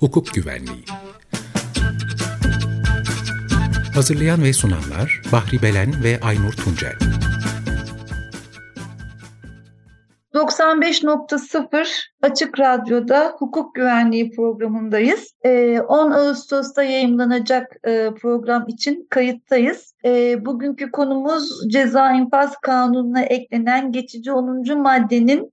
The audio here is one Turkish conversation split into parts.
Hukuk Güvenliği. Hazırlayan ve sunanlar Bahri Belen ve Aynur Tuncel. 95.0 Açık Radyo'da hukuk güvenliği programındayız. 10 ee, Ağustos'ta yayınlanacak e, program için kayıttayız. Ee, bugünkü konumuz ceza infaz kanununa eklenen geçici 10. maddenin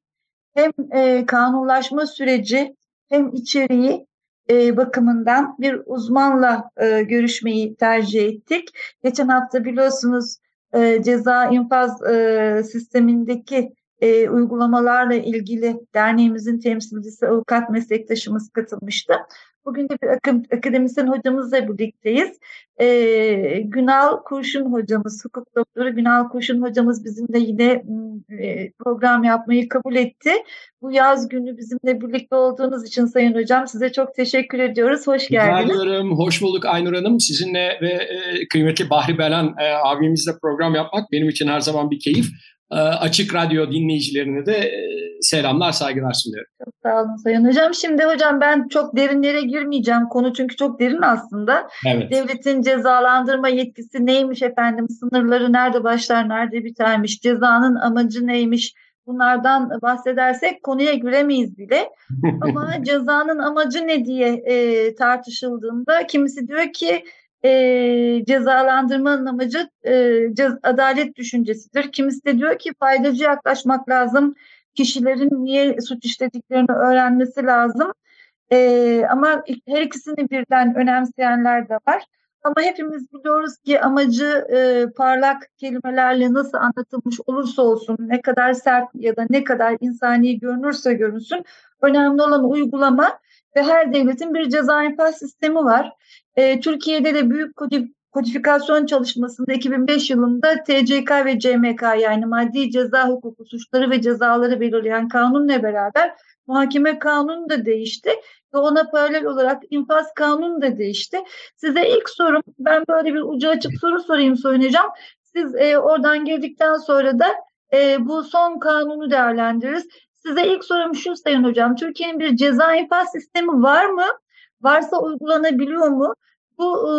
hem e, kanunlaşma süreci hem içeriği e, bakımından bir uzmanla görüşmeyi tercih ettik. Geçen hafta biliyorsunuz ceza infaz sistemindeki e, uygulamalarla ilgili derneğimizin temsilcisi avukat meslektaşımız katılmıştı. Bugün de bir akademisyen hocamızla birlikteyiz. E, Günal Kurşun hocamız, hukuk doktoru Günal Kurşun hocamız bizimle yine e, program yapmayı kabul etti. Bu yaz günü bizimle birlikte olduğunuz için Sayın Hocam size çok teşekkür ediyoruz. Hoş geldiniz. Rica Hoş bulduk Aynur Hanım. Sizinle ve e, kıymetli Bahri Belan e, abimizle program yapmak benim için her zaman bir keyif. Ee, açık Radyo dinleyicilerine de e, selamlar, saygılar sunuyorum. Çok sağ olun Sayın Hocam. Şimdi hocam ben çok derinlere girmeyeceğim. Konu çünkü çok derin aslında. Evet. Devletin cezalandırma yetkisi neymiş efendim? Sınırları nerede başlar, nerede bitermiş? Cezanın amacı neymiş? Bunlardan bahsedersek konuya giremeyiz bile. Ama cezanın amacı ne diye e, tartışıldığında kimisi diyor ki e, cezalandırmanın amacı e, cez, adalet düşüncesidir. Kimisi de diyor ki faydacı yaklaşmak lazım. Kişilerin niye suç işlediklerini öğrenmesi lazım. E, ama her ikisini birden önemseyenler de var. Ama hepimiz biliyoruz ki amacı e, parlak kelimelerle nasıl anlatılmış olursa olsun, ne kadar sert ya da ne kadar insani görünürse görünsün, önemli olan uygulama ve her devletin bir ceza infaz sistemi var. E, Türkiye'de de büyük kodifikasyon çalışmasında 2005 yılında TCK ve CMK yani maddi ceza hukuku suçları ve cezaları belirleyen kanunla beraber muhakeme kanunu da değişti ve ona paralel olarak infaz kanunu da değişti. Size ilk sorum ben böyle bir ucu açık soru sorayım söyleyeceğim. Siz e, oradan girdikten sonra da e, bu son kanunu değerlendiririz. Size ilk sorum şu Sayın Hocam. Türkiye'nin bir ceza infaz sistemi var mı? Varsa uygulanabiliyor mu? Bu e,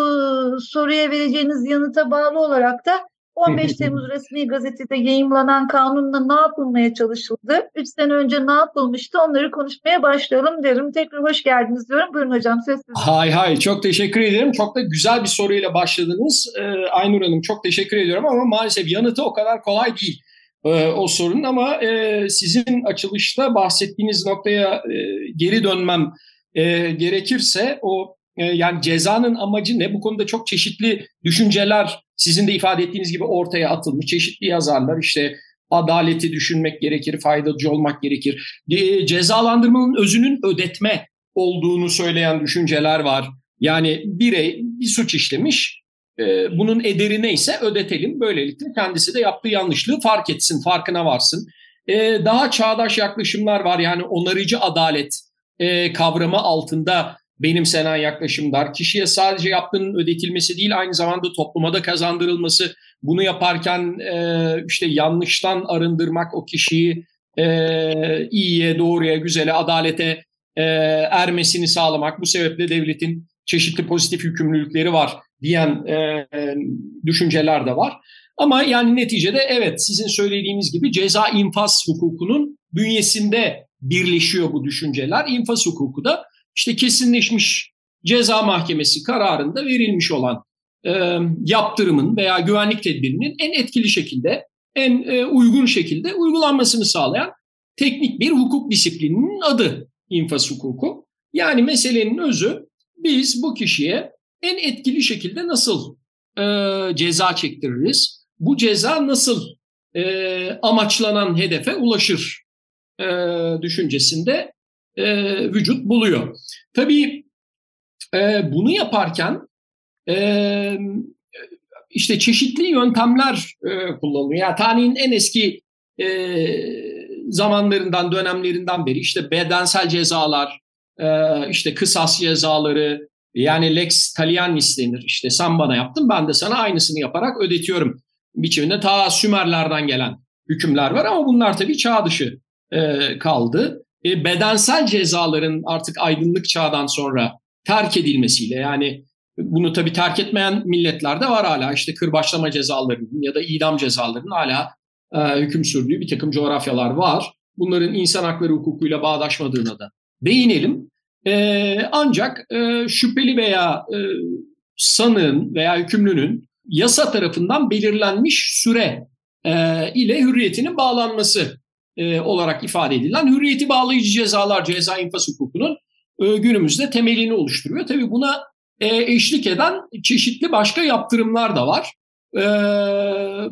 soruya vereceğiniz yanıta bağlı olarak da 15 Temmuz resmi gazetede yayımlanan kanunla ne yapılmaya çalışıldı? 3 sene önce ne yapılmıştı? Onları konuşmaya başlayalım derim. Tekrar hoş geldiniz diyorum. Buyurun hocam söz sizin. Hay hay çok teşekkür ederim. Çok da güzel bir soruyla başladınız. Ee, Aynur Hanım çok teşekkür ediyorum ama maalesef yanıtı o kadar kolay değil e, o sorunun ama e, sizin açılışta bahsettiğiniz noktaya e, geri dönmem e, gerekirse o e, yani cezanın amacı ne? Bu konuda çok çeşitli düşünceler sizin de ifade ettiğiniz gibi ortaya atılmış. Çeşitli yazarlar işte adaleti düşünmek gerekir, faydacı olmak gerekir. E, cezalandırmanın özünün ödetme olduğunu söyleyen düşünceler var. Yani birey bir suç işlemiş, e, bunun ederi neyse ödetelim. Böylelikle kendisi de yaptığı yanlışlığı fark etsin, farkına varsın. E, daha çağdaş yaklaşımlar var. Yani onarıcı adalet e, kavramı altında benimsenen yaklaşımlar. Kişiye sadece yaptığının ödetilmesi değil aynı zamanda topluma da kazandırılması. Bunu yaparken e, işte yanlıştan arındırmak o kişiyi e, iyiye, doğruya, güzele, adalete ermesini sağlamak. Bu sebeple devletin çeşitli pozitif yükümlülükleri var diyen e, düşünceler de var. Ama yani neticede evet sizin söylediğiniz gibi ceza infaz hukukunun bünyesinde birleşiyor bu düşünceler. İnfaz hukuku da işte kesinleşmiş ceza mahkemesi kararında verilmiş olan e, yaptırımın veya güvenlik tedbirinin en etkili şekilde, en e, uygun şekilde uygulanmasını sağlayan teknik bir hukuk disiplininin adı infaz hukuku. Yani meselenin özü biz bu kişiye en etkili şekilde nasıl e, ceza çektiririz? Bu ceza nasıl e, amaçlanan hedefe ulaşır e, düşüncesinde e, vücut buluyor. Tabii e, bunu yaparken e, işte çeşitli yöntemler e, kullanılıyor. Yani tarihin en eski e, zamanlarından, dönemlerinden beri işte bedensel cezalar, işte kısas cezaları, yani lex talionis denir. İşte sen bana yaptın, ben de sana aynısını yaparak ödetiyorum biçiminde ta Sümerlerden gelen hükümler var ama bunlar tabii çağ dışı e, kaldı. E, bedensel cezaların artık aydınlık çağdan sonra terk edilmesiyle yani bunu tabii terk etmeyen milletler de var hala işte kırbaçlama cezalarının ya da idam cezalarının hala e, hüküm sürdüğü bir takım coğrafyalar var. Bunların insan hakları hukukuyla bağdaşmadığına da değinelim. E, ancak e, şüpheli veya e, sanığın veya hükümlünün yasa tarafından belirlenmiş süre e, ile hürriyetinin bağlanması e, olarak ifade edilen hürriyeti bağlayıcı cezalar ceza infaz hukukunun e, günümüzde temelini oluşturuyor. Tabii buna e, eşlik eden çeşitli başka yaptırımlar da var. E,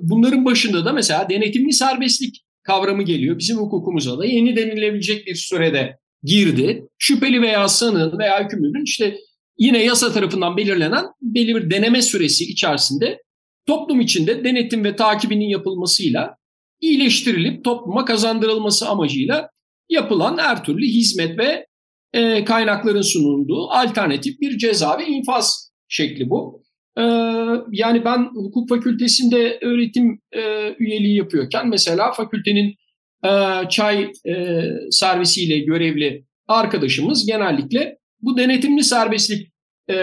bunların başında da mesela denetimli serbestlik kavramı geliyor. Bizim hukukumuza da yeni denilebilecek bir sürede girdi. Şüpheli veya sanığın veya hükümlünün işte yine yasa tarafından belirlenen belli bir deneme süresi içerisinde toplum içinde denetim ve takibinin yapılmasıyla iyileştirilip topluma kazandırılması amacıyla yapılan her türlü hizmet ve e, kaynakların sunulduğu alternatif bir ceza ve infaz şekli bu. E, yani ben hukuk fakültesinde öğretim e, üyeliği yapıyorken mesela fakültenin e, çay e, servisiyle görevli arkadaşımız genellikle bu denetimli serbestlik e,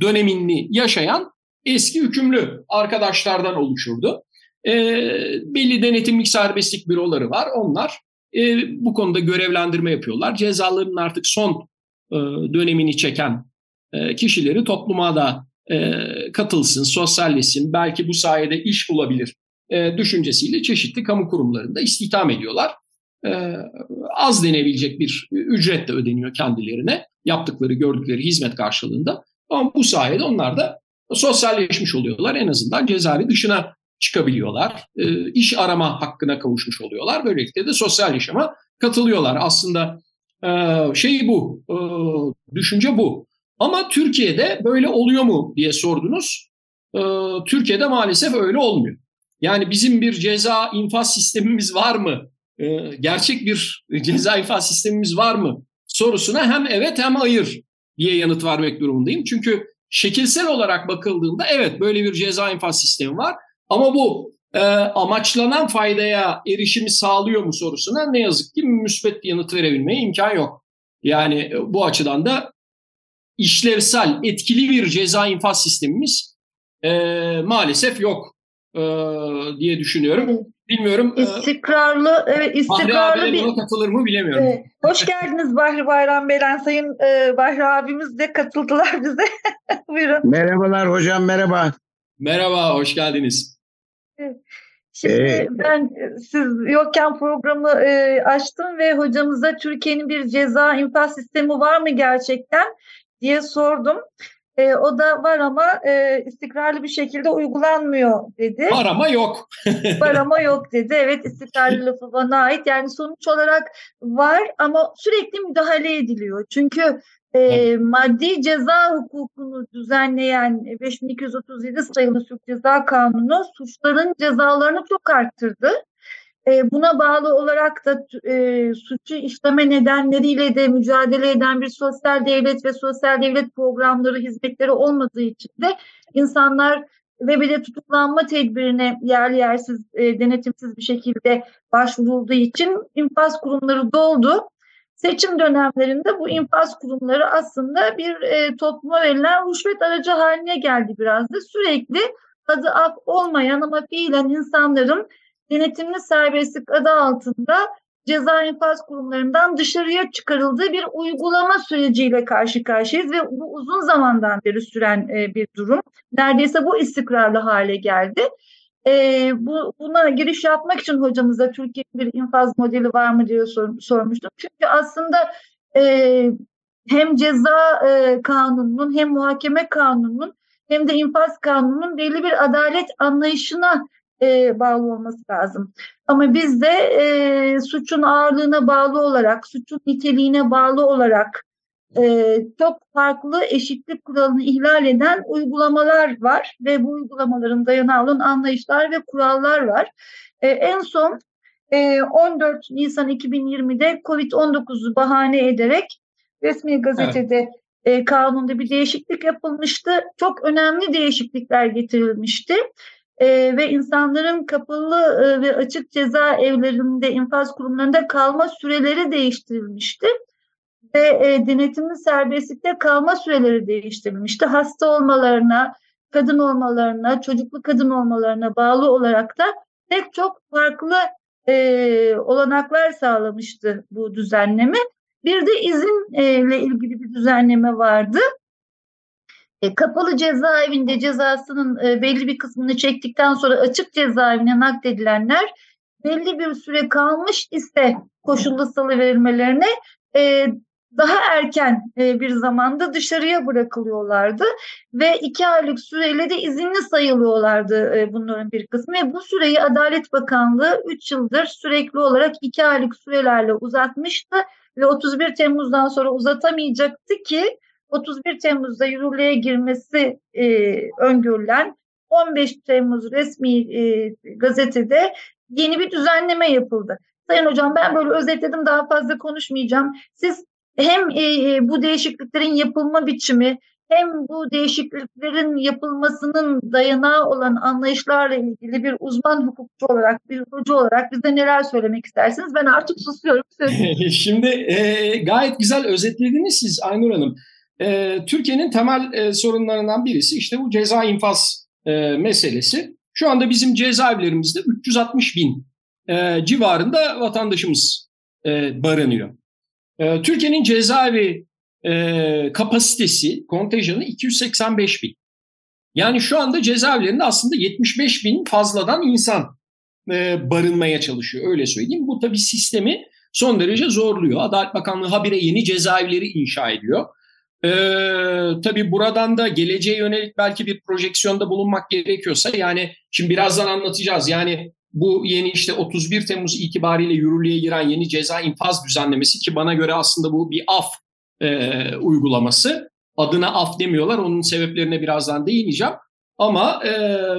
dönemini yaşayan eski hükümlü arkadaşlardan oluşurdu. E, belli denetimlik serbestlik büroları var. Onlar bu konuda görevlendirme yapıyorlar. Cezaların artık son dönemini çeken kişileri topluma da katılsın, sosyalleşsin, belki bu sayede iş bulabilir e, düşüncesiyle çeşitli kamu kurumlarında istihdam ediyorlar. E, az denebilecek bir ücret de ödeniyor kendilerine yaptıkları, gördükleri hizmet karşılığında. Ama bu sayede onlar da sosyalleşmiş oluyorlar. En azından cezaevi dışına çıkabiliyorlar. E, iş arama hakkına kavuşmuş oluyorlar. Böylelikle de sosyal yaşama katılıyorlar. Aslında e, şey bu, e, düşünce bu. Ama Türkiye'de böyle oluyor mu diye sordunuz. E, Türkiye'de maalesef öyle olmuyor. Yani bizim bir ceza infaz sistemimiz var mı? E, gerçek bir ceza infaz sistemimiz var mı? Sorusuna hem evet hem hayır diye yanıt vermek durumundayım. Çünkü şekilsel olarak bakıldığında evet böyle bir ceza infaz sistemi var. Ama bu e, amaçlanan faydaya erişimi sağlıyor mu sorusuna ne yazık ki müsbet yanıt verebilmeye imkan yok. Yani e, bu açıdan da işlevsel, etkili bir ceza infaz sistemimiz e, maalesef yok e, diye düşünüyorum. Bilmiyorum. E, istikrarlı, evet istikrarlı Bahri bir... buna katılır mı bilemiyorum. Evet. Hoş geldiniz Bahri Bayram Belen. Sayın e, Bahri abimiz de katıldılar bize. Buyurun. Merhabalar hocam, merhaba. Merhaba, hoş geldiniz. Şimdi ee, ben siz yokken programı e, açtım ve hocamıza Türkiye'nin bir ceza infaz sistemi var mı gerçekten diye sordum. E, o da var ama e, istikrarlı bir şekilde uygulanmıyor dedi. Var ama yok. var ama yok dedi. Evet istikrarlı lafı bana ait. Yani sonuç olarak var ama sürekli müdahale ediliyor. Çünkü e, maddi ceza hukukunu düzenleyen 5237 sayılı Türk Ceza Kanunu suçların cezalarını çok arttırdı. E, buna bağlı olarak da e, suçu işleme nedenleriyle de mücadele eden bir sosyal devlet ve sosyal devlet programları, hizmetleri olmadığı için de insanlar ve bir de tutuklanma tedbirine yerli yersiz, e, denetimsiz bir şekilde başvurulduğu için infaz kurumları doldu. Seçim dönemlerinde bu infaz kurumları aslında bir e, topluma verilen rüşvet aracı haline geldi biraz da. Sürekli adı ak olmayan ama fiilen insanların denetimli serbestlik adı altında ceza infaz kurumlarından dışarıya çıkarıldığı bir uygulama süreciyle karşı karşıyayız ve bu uzun zamandan beri süren e, bir durum. Neredeyse bu istikrarlı hale geldi. E, bu buna giriş yapmak için hocamıza Türkiye'nin bir infaz modeli var mı diye sor, sormuştum. Çünkü aslında e, hem ceza kanununun hem muhakeme kanununun hem de infaz kanununun belli bir adalet anlayışına e, bağlı olması lazım. Ama bizde e, suçun ağırlığına bağlı olarak, suçun niteliğine bağlı olarak e, çok farklı eşitlik kuralını ihlal eden uygulamalar var ve bu uygulamaların dayanağı olan anlayışlar ve kurallar var. E, en son e, 14 Nisan 2020'de COVID-19'u bahane ederek resmi gazetede evet. e, kanunda bir değişiklik yapılmıştı. Çok önemli değişiklikler getirilmişti. E, ve insanların kapalı e, ve açık ceza evlerinde, infaz kurumlarında kalma süreleri değiştirilmişti. Ve e, denetimli serbestlikte kalma süreleri değiştirilmişti. Hasta olmalarına, kadın olmalarına, çocuklu kadın olmalarına bağlı olarak da pek çok farklı e, olanaklar sağlamıştı bu düzenleme. Bir de izinle ilgili bir düzenleme vardı. E, kapalı cezaevinde cezasının e, belli bir kısmını çektikten sonra açık cezaevine nakledilenler belli bir süre kalmış ise koşullu salı verilmelerine e, daha erken bir zamanda dışarıya bırakılıyorlardı ve iki aylık süreyle de izinli sayılıyorlardı bunların bir kısmı. Ve bu süreyi Adalet Bakanlığı 3 yıldır sürekli olarak iki aylık sürelerle uzatmıştı ve 31 Temmuz'dan sonra uzatamayacaktı ki 31 Temmuz'da yürürlüğe girmesi e, öngörülen 15 Temmuz resmi e, gazetede yeni bir düzenleme yapıldı. Sayın Hocam ben böyle özetledim daha fazla konuşmayacağım. Siz hem e, e, bu değişikliklerin yapılma biçimi hem bu değişikliklerin yapılmasının dayanağı olan anlayışlarla ilgili bir uzman hukukçu olarak, bir hoca olarak bize neler söylemek istersiniz? Ben artık susuyorum. Şimdi e, gayet güzel özetlediniz siz Aynur Hanım. E, Türkiye'nin temel e, sorunlarından birisi işte bu ceza infaz e, meselesi. Şu anda bizim cezaevlerimizde 360 bin e, civarında vatandaşımız e, barınıyor. E, Türkiye'nin cezaevi e, kapasitesi, kontenjanı 285 bin. Yani şu anda cezaevlerinde aslında 75 bin fazladan insan e, barınmaya çalışıyor öyle söyleyeyim. Bu tabii sistemi son derece zorluyor. Adalet Bakanlığı habire yeni cezaevleri inşa ediyor. Ee, tabii buradan da geleceğe yönelik belki bir projeksiyonda bulunmak gerekiyorsa yani şimdi birazdan anlatacağız. Yani bu yeni işte 31 Temmuz itibariyle yürürlüğe giren yeni ceza infaz düzenlemesi ki bana göre aslında bu bir af e, uygulaması. Adına af demiyorlar. Onun sebeplerine birazdan değineceğim. Ama e,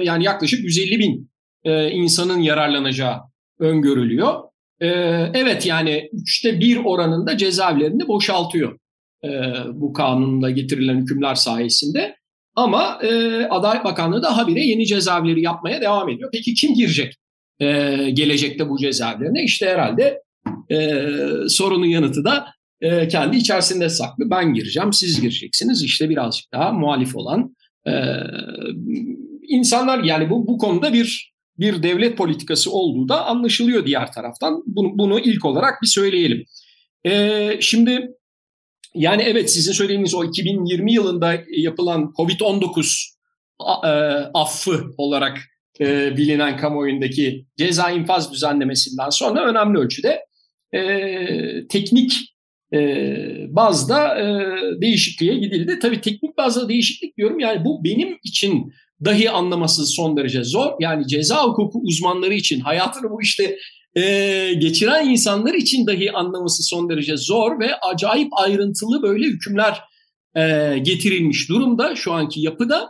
yani yaklaşık 150 bin e, insanın yararlanacağı öngörülüyor. E, evet yani üçte bir oranında cezaevlerini boşaltıyor e, bu kanunla getirilen hükümler sayesinde. Ama e, Adalet Bakanlığı da habire yeni cezaevleri yapmaya devam ediyor. Peki kim girecek e, gelecekte bu cezaevlerine? İşte herhalde e, sorunun yanıtı da e, kendi içerisinde saklı. Ben gireceğim, siz gireceksiniz. İşte birazcık daha muhalif olan e, insanlar yani bu bu konuda bir bir devlet politikası olduğu da anlaşılıyor diğer taraftan. Bunu, bunu ilk olarak bir söyleyelim. E, şimdi yani evet sizin söylediğiniz o 2020 yılında yapılan Covid-19 e, affı olarak e, bilinen kamuoyundaki ceza infaz düzenlemesinden sonra önemli ölçüde e, teknik bazda değişikliğe gidildi. Tabii teknik bazda değişiklik diyorum yani bu benim için dahi anlaması son derece zor. Yani ceza hukuku uzmanları için hayatını bu işte e, geçiren insanlar için dahi anlaması son derece zor ve acayip ayrıntılı böyle hükümler e, getirilmiş durumda şu anki yapıda.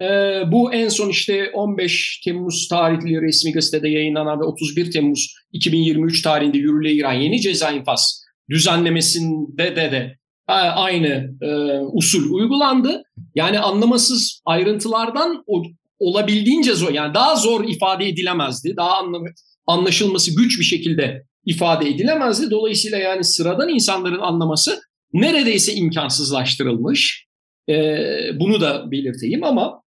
E, bu en son işte 15 Temmuz tarihli resmi gazetede yayınlanan ve 31 Temmuz 2023 tarihinde yürürlüğe giren yeni ceza infaz düzenlemesinde de de aynı e, usul uygulandı. Yani anlamasız ayrıntılardan o, olabildiğince zor yani daha zor ifade edilemezdi. Daha anlamı anlaşılması güç bir şekilde ifade edilemezdi. Dolayısıyla yani sıradan insanların anlaması neredeyse imkansızlaştırılmış. E, bunu da belirteyim ama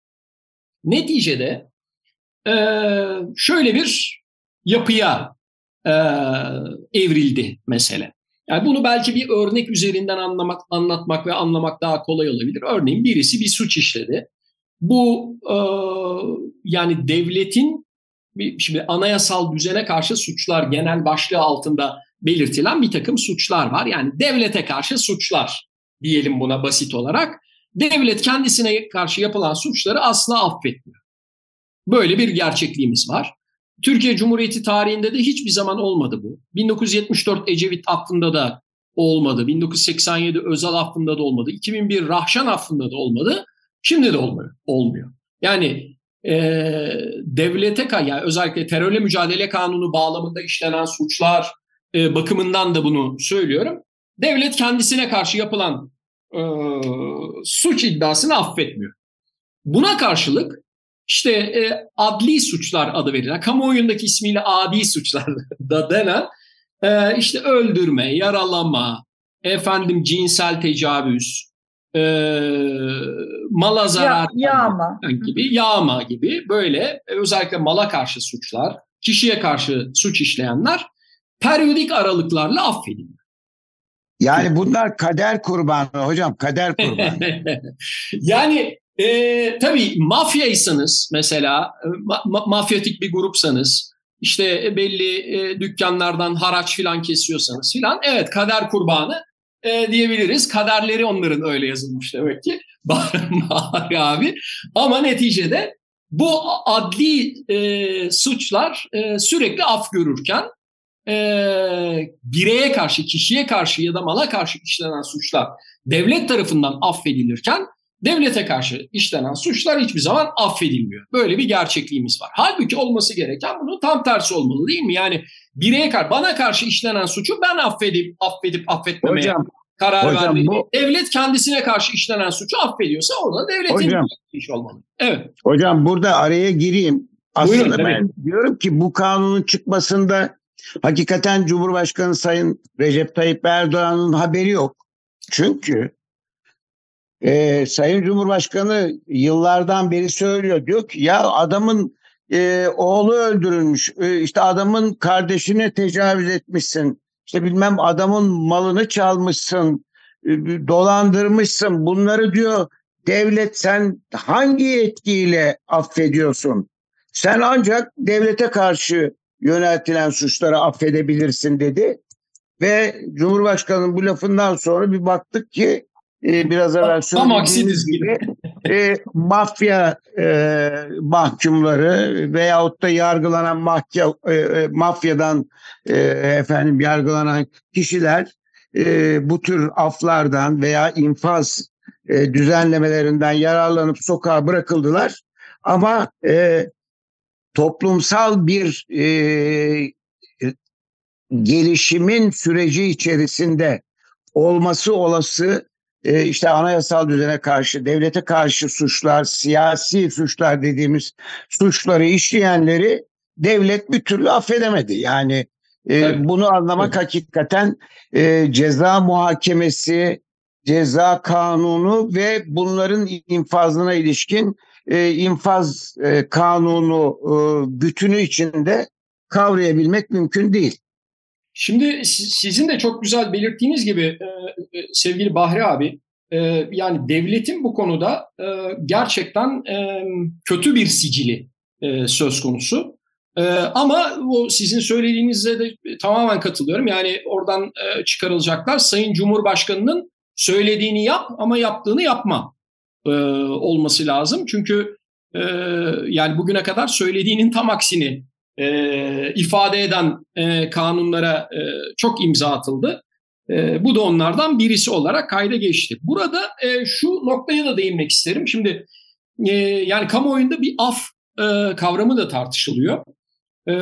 neticede e, şöyle bir yapıya e, evrildi mesele. Yani bunu belki bir örnek üzerinden anlamak, anlatmak ve anlamak daha kolay olabilir. Örneğin birisi bir suç işledi. Bu e, yani devletin şimdi anayasal düzene karşı suçlar genel başlığı altında belirtilen bir takım suçlar var. Yani devlete karşı suçlar diyelim buna basit olarak. Devlet kendisine karşı yapılan suçları asla affetmiyor. Böyle bir gerçekliğimiz var. Türkiye Cumhuriyeti tarihinde de hiçbir zaman olmadı bu. 1974 Ecevit affında da olmadı. 1987 Özal affında da olmadı. 2001 Rahşan affında da olmadı. Şimdi de olmuyor. olmuyor. Yani e, devlete yani özellikle terörle mücadele kanunu bağlamında işlenen suçlar e, bakımından da bunu söylüyorum. Devlet kendisine karşı yapılan e, suç iddiasını affetmiyor. Buna karşılık işte e, adli suçlar adı verilen, kamuoyundaki ismiyle adi suçlar da denen e, işte öldürme, yaralama, efendim cinsel tecavüz, e, mala zarar ya, yağma. gibi, yağma gibi böyle özellikle mala karşı suçlar, kişiye karşı suç işleyenler periyodik aralıklarla affediliyor. Yani bunlar kader kurbanı hocam, kader kurbanı. yani e, tabii mafyaysanız mesela, ma- mafyatik bir grupsanız, işte belli e, dükkanlardan haraç filan kesiyorsanız filan, evet kader kurbanı e, diyebiliriz. Kaderleri onların öyle yazılmış demek ki. Bahri abi. Ama neticede bu adli e, suçlar e, sürekli af görürken e, bireye karşı, kişiye karşı ya da mala karşı işlenen suçlar devlet tarafından affedilirken devlete karşı işlenen suçlar hiçbir zaman affedilmiyor. Böyle bir gerçekliğimiz var. Halbuki olması gereken bunun tam tersi olmalı değil mi? Yani bireye karşı, bana karşı işlenen suçu ben affedip affedip affetmemeye hocam, karar hocam, vermeliyim. Bu... Devlet kendisine karşı işlenen suçu affediyorsa orada devletin hocam, iş olmalı. Evet. Hocam burada araya gireyim. Aslında Buyurun, ben evet. diyorum ki bu kanunun çıkmasında hakikaten Cumhurbaşkanı Sayın Recep Tayyip Erdoğan'ın haberi yok. Çünkü e, Sayın Cumhurbaşkanı yıllardan beri söylüyor. Diyor ki ya adamın e, oğlu öldürülmüş. E, işte adamın kardeşine tecavüz etmişsin. İşte bilmem adamın malını çalmışsın. E, dolandırmışsın. Bunları diyor devlet sen hangi etkiyle affediyorsun? Sen ancak devlete karşı yöneltilen suçları affedebilirsin dedi. Ve Cumhurbaşkanı'nın bu lafından sonra bir baktık ki e, biraz evvel söylediğiniz gibi e, mafya e, mahkumları veyahut da yargılanan mahya, e, e, mafyadan e, efendim yargılanan kişiler e, bu tür aflardan veya infaz e, düzenlemelerinden yararlanıp sokağa bırakıldılar. Ama e, toplumsal bir e, gelişimin süreci içerisinde olması olası e, işte anayasal düzene karşı, devlete karşı suçlar, siyasi suçlar dediğimiz suçları işleyenleri devlet bir türlü affedemedi. Yani e, bunu anlamak evet. hakikaten e, ceza muhakemesi, ceza kanunu ve bunların infazına ilişkin e, infaz e, kanunu e, bütünü içinde kavrayabilmek mümkün değil. Şimdi sizin de çok güzel belirttiğiniz gibi e, e, sevgili Bahri abi e, yani devletin bu konuda gerçekten kötü bir sicili söz konusu. Ama o sizin söylediğinizde de tamamen katılıyorum. Yani oradan çıkarılacaklar Sayın Cumhurbaşkanı'nın söylediğini yap ama yaptığını yapma olması lazım. Çünkü yani bugüne kadar söylediğinin tam aksini e, ifade eden e, kanunlara e, çok imza atıldı. E, bu da onlardan birisi olarak kayda geçti. Burada e, şu noktaya da değinmek isterim. Şimdi e, yani kamuoyunda bir af e, kavramı da tartışılıyor. E,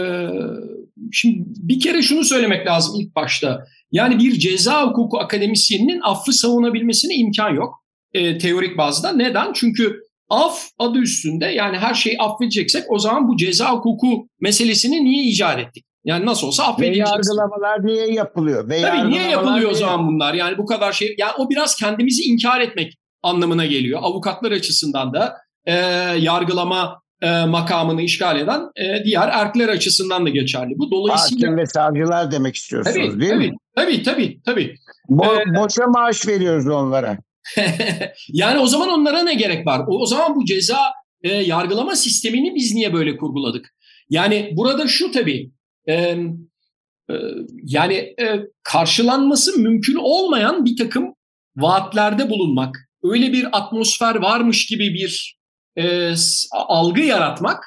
şimdi bir kere şunu söylemek lazım ilk başta. Yani bir ceza hukuku akademisyeninin affı savunabilmesine imkan yok e, teorik bazda. Neden? Çünkü Af adı üstünde yani her şeyi affedeceksek o zaman bu ceza hukuku meselesini niye icat ettik? Yani nasıl olsa affedeceğiz. Ve yargılamalar niye yapılıyor? Ve Tabii niye yapılıyor o zaman bunlar? Yani bu kadar şey. Yani o biraz kendimizi inkar etmek anlamına geliyor. Avukatlar açısından da e, yargılama e, makamını işgal eden e, diğer erkler açısından da geçerli. Bu dolayısıyla Hakim ve savcılar demek istiyorsunuz tabii, değil tabii, mi? Tabii tabii tabii. Bo ee, boşa maaş veriyoruz onlara. yani o zaman onlara ne gerek var? O, o zaman bu ceza e, yargılama sistemini biz niye böyle kurguladık? Yani burada şu tabii e, e, yani e, karşılanması mümkün olmayan bir takım vaatlerde bulunmak, öyle bir atmosfer varmış gibi bir e, algı yaratmak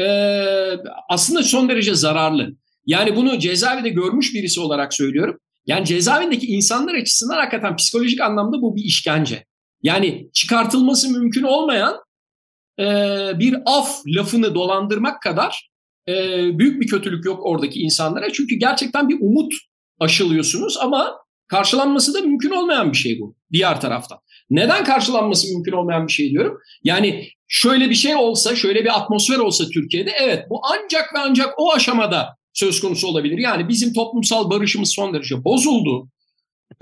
e, aslında son derece zararlı. Yani bunu cezaevinde görmüş birisi olarak söylüyorum. Yani cezaevindeki insanlar açısından hakikaten psikolojik anlamda bu bir işkence. Yani çıkartılması mümkün olmayan e, bir af lafını dolandırmak kadar e, büyük bir kötülük yok oradaki insanlara. Çünkü gerçekten bir umut aşılıyorsunuz ama karşılanması da mümkün olmayan bir şey bu diğer taraftan. Neden karşılanması mümkün olmayan bir şey diyorum? Yani şöyle bir şey olsa, şöyle bir atmosfer olsa Türkiye'de evet bu ancak ve ancak o aşamada söz konusu olabilir. Yani bizim toplumsal barışımız son derece bozuldu.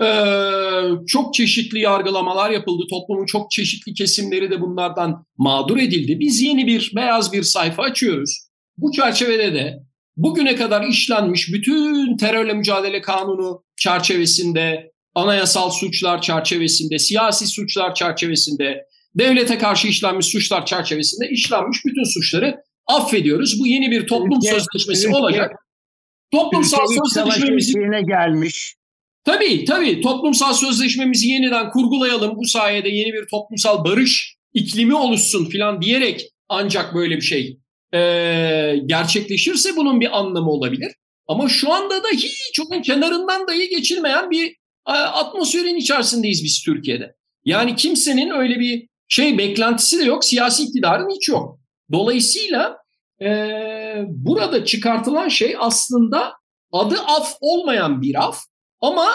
Ee, çok çeşitli yargılamalar yapıldı. Toplumun çok çeşitli kesimleri de bunlardan mağdur edildi. Biz yeni bir beyaz bir sayfa açıyoruz. Bu çerçevede de bugüne kadar işlenmiş bütün terörle mücadele kanunu çerçevesinde, anayasal suçlar çerçevesinde, siyasi suçlar çerçevesinde, devlete karşı işlenmiş suçlar çerçevesinde işlenmiş bütün suçları affediyoruz. Bu yeni bir toplum ülke, sözleşmesi ülke, olacak. Toplumsal sözleşmemizi gelmiş. Tabii tabii toplumsal sözleşmemizi yeniden kurgulayalım. Bu sayede yeni bir toplumsal barış iklimi oluşsun filan diyerek ancak böyle bir şey e, gerçekleşirse bunun bir anlamı olabilir. Ama şu anda da hiç onun kenarından dahi geçilmeyen bir e, atmosferin içerisindeyiz biz Türkiye'de. Yani kimsenin öyle bir şey beklentisi de yok, siyasi iktidarın hiç yok. Dolayısıyla e, burada çıkartılan şey aslında adı af olmayan bir af ama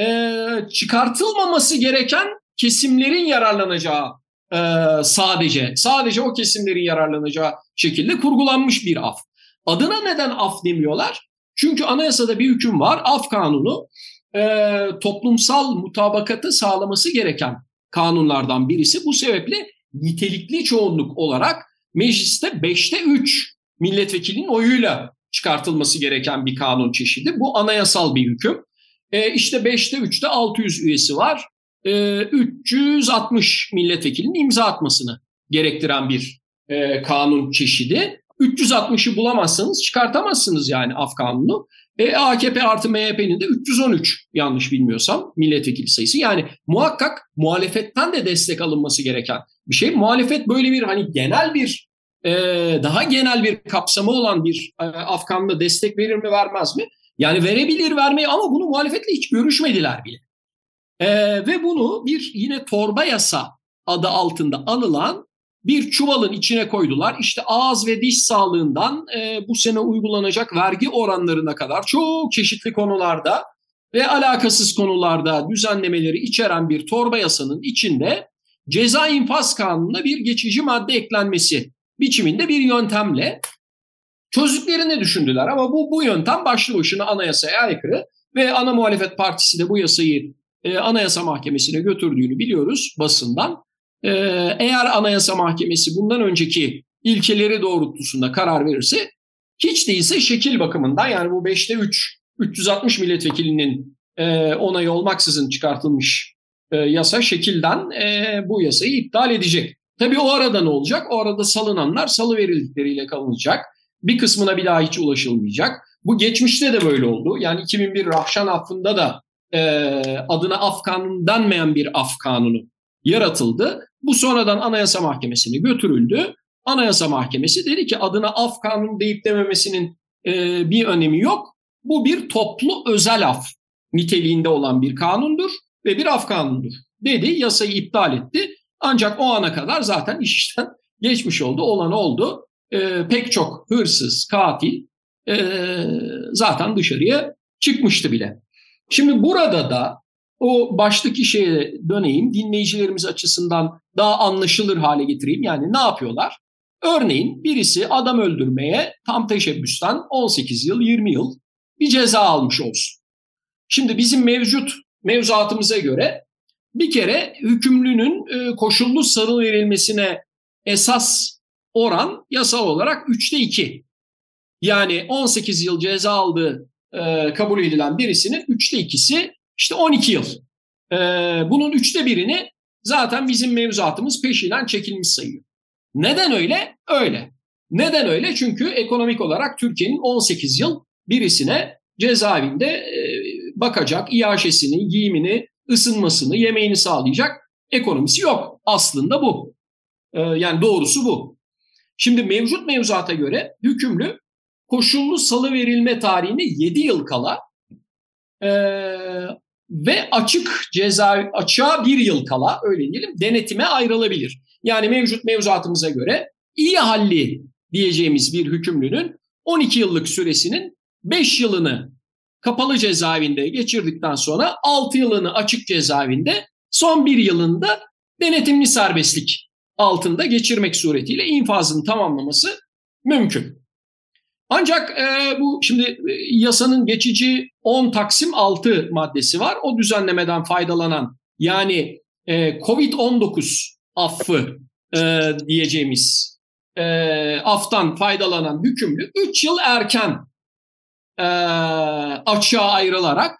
e, çıkartılmaması gereken kesimlerin yararlanacağı e, sadece, sadece o kesimlerin yararlanacağı şekilde kurgulanmış bir af. Adına neden af demiyorlar? Çünkü anayasada bir hüküm var, af kanunu e, toplumsal mutabakatı sağlaması gereken kanunlardan birisi. Bu sebeple nitelikli çoğunluk olarak mecliste 5'te 3 milletvekilinin oyuyla çıkartılması gereken bir kanun çeşidi. Bu anayasal bir hüküm. E, işte 5'te 3'te 600 üyesi var. E, 360 milletvekilinin imza atmasını gerektiren bir e, kanun çeşidi. 360'ı bulamazsanız çıkartamazsınız yani af. E, AKP artı MHP'nin de 313 yanlış bilmiyorsam milletvekili sayısı. Yani muhakkak muhalefetten de destek alınması gereken bir şey. Muhalefet böyle bir hani genel bir e, daha genel bir kapsamı olan bir e, af kanununa destek verir mi vermez mi? Yani verebilir vermeyi ama bunu muhalefetle hiç görüşmediler bile. E, ve bunu bir yine torba yasa adı altında anılan bir çuvalın içine koydular. İşte ağız ve diş sağlığından e, bu sene uygulanacak vergi oranlarına kadar çok çeşitli konularda ve alakasız konularda düzenlemeleri içeren bir torba yasanın içinde ceza infaz kanununa bir geçici madde eklenmesi biçiminde bir yöntemle çözdüklerini düşündüler. Ama bu, bu yöntem başlı başına anayasaya aykırı ve ana muhalefet partisi de bu yasayı e, anayasa mahkemesine götürdüğünü biliyoruz basından. Ee, eğer Anayasa Mahkemesi bundan önceki ilkeleri doğrultusunda karar verirse hiç değilse şekil bakımından yani bu 5'te 3 360 milletvekilinin e, onayı olmaksızın çıkartılmış e, yasa şekilden e, bu yasayı iptal edecek. Tabii o arada ne olacak? O arada salınanlar salı verildikleriyle kalınacak. Bir kısmına bir daha hiç ulaşılmayacak. Bu geçmişte de böyle oldu. Yani 2001 Rahşan affında da e, adına af kanunu denmeyen bir af kanunu yaratıldı. Bu sonradan Anayasa Mahkemesi'ne götürüldü. Anayasa Mahkemesi dedi ki adına af kanunu deyip dememesinin e, bir önemi yok. Bu bir toplu özel af niteliğinde olan bir kanundur ve bir af kanunudur dedi. Yasayı iptal etti. Ancak o ana kadar zaten iş işten geçmiş oldu, olan oldu. E, pek çok hırsız, katil e, zaten dışarıya çıkmıştı bile. Şimdi burada da o baştaki şeye döneyim, dinleyicilerimiz açısından daha anlaşılır hale getireyim. Yani ne yapıyorlar? Örneğin birisi adam öldürmeye tam teşebbüsten 18 yıl, 20 yıl bir ceza almış olsun. Şimdi bizim mevcut mevzuatımıza göre bir kere hükümlünün e, koşullu sarı verilmesine esas oran yasal olarak 3'te 2. Yani 18 yıl ceza aldığı e, kabul edilen birisinin 3'te 2'si işte 12 yıl. Ee, bunun üçte birini zaten bizim mevzuatımız peşinden çekilmiş sayıyor. Neden öyle? Öyle. Neden öyle? Çünkü ekonomik olarak Türkiye'nin 18 yıl birisine cezaevinde e, bakacak, iaşesini, giyimini, ısınmasını, yemeğini sağlayacak ekonomisi yok. Aslında bu. Ee, yani doğrusu bu. Şimdi mevcut mevzuata göre hükümlü koşullu salı verilme tarihine 7 yıl kala e, ve açık ceza açığa bir yıl kala öyle diyelim denetime ayrılabilir. Yani mevcut mevzuatımıza göre iyi halli diyeceğimiz bir hükümlünün 12 yıllık süresinin 5 yılını kapalı cezaevinde geçirdikten sonra 6 yılını açık cezaevinde son bir yılında denetimli serbestlik altında geçirmek suretiyle infazını tamamlaması mümkün. Ancak e, bu şimdi e, yasanın geçici 10 Taksim 6 maddesi var. O düzenlemeden faydalanan yani e, Covid-19 affı e, diyeceğimiz e, aftan faydalanan hükümlü 3 yıl erken e, açığa ayrılarak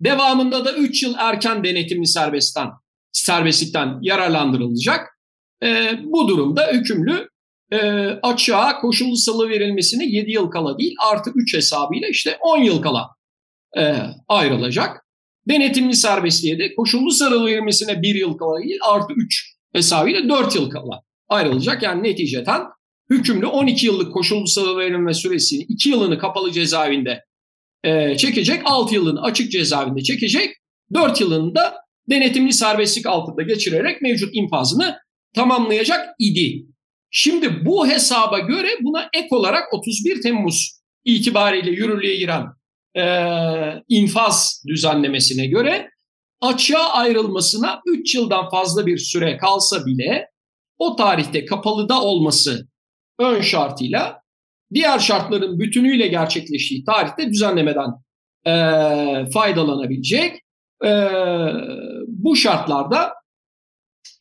devamında da 3 yıl erken denetimli serbestten serbestlikten yararlandırılacak. E, bu durumda hükümlü e, açığa koşullu salı verilmesine 7 yıl kala değil artı 3 hesabıyla işte 10 yıl kala e, ayrılacak. Denetimli serbestliğe de koşullu verilmesine 1 yıl kala değil artı 3 hesabıyla 4 yıl kala ayrılacak. Yani neticeten hükümlü 12 yıllık koşullu salı verilme süresini 2 yılını kapalı cezaevinde e, çekecek, 6 yılını açık cezaevinde çekecek, 4 yılını da denetimli serbestlik altında geçirerek mevcut infazını tamamlayacak idi. Şimdi bu hesaba göre buna ek olarak 31 Temmuz itibariyle yürürlüğe giren e, infaz düzenlemesine göre açığa ayrılmasına 3 yıldan fazla bir süre kalsa bile o tarihte kapalıda olması ön şartıyla diğer şartların bütünüyle gerçekleştiği tarihte düzenlemeden e, faydalanabilecek. E, bu şartlarda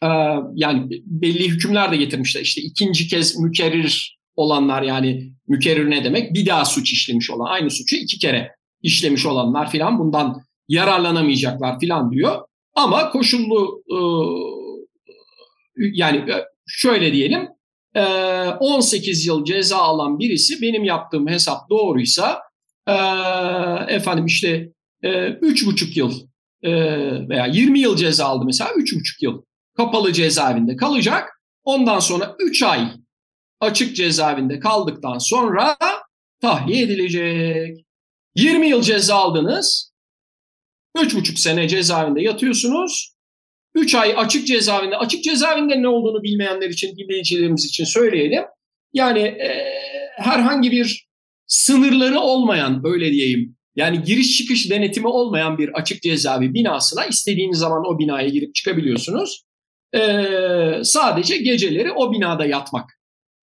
e, yani belli hükümler de getirmişler. İşte ikinci kez mükerrir olanlar yani mükerrir ne demek? Bir daha suç işlemiş olan aynı suçu iki kere işlemiş olanlar filan bundan yararlanamayacaklar filan diyor. Ama koşullu e, yani e, şöyle diyelim 18 yıl ceza alan birisi benim yaptığım hesap doğruysa efendim işte 3,5 yıl veya 20 yıl ceza aldı mesela 3,5 yıl kapalı cezaevinde kalacak. Ondan sonra 3 ay açık cezaevinde kaldıktan sonra tahliye edilecek. 20 yıl ceza aldınız. 3,5 sene cezaevinde yatıyorsunuz. 3 ay açık cezaevinde. Açık cezaevinde ne olduğunu bilmeyenler için, dinleyicilerimiz için söyleyelim. Yani e, herhangi bir sınırları olmayan, öyle diyeyim, yani giriş çıkış denetimi olmayan bir açık cezaevi binasına istediğiniz zaman o binaya girip çıkabiliyorsunuz e, sadece geceleri o binada yatmak